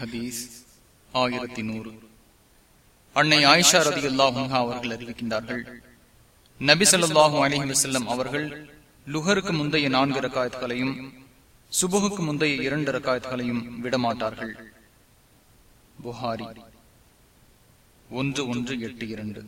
ஹதீஸ் ஆயிரத்தி நூறு. அன்னை ஆயிஷா ரதி அல்லாஹா அவர்கள் அறிவிக்கின்றார்கள் நபி சொல்லாஹு அலஹி வசல்லம் அவர்கள் லுகருக்கு முந்தைய நான்கு ரக்காயத்துகளையும் சுபுகுக்கு முந்தைய இரண்டு ரக்காயத்துகளையும் விடமாட்டார்கள். புகாரி ஒன்று ஒன்று எட்டு இரண்டு.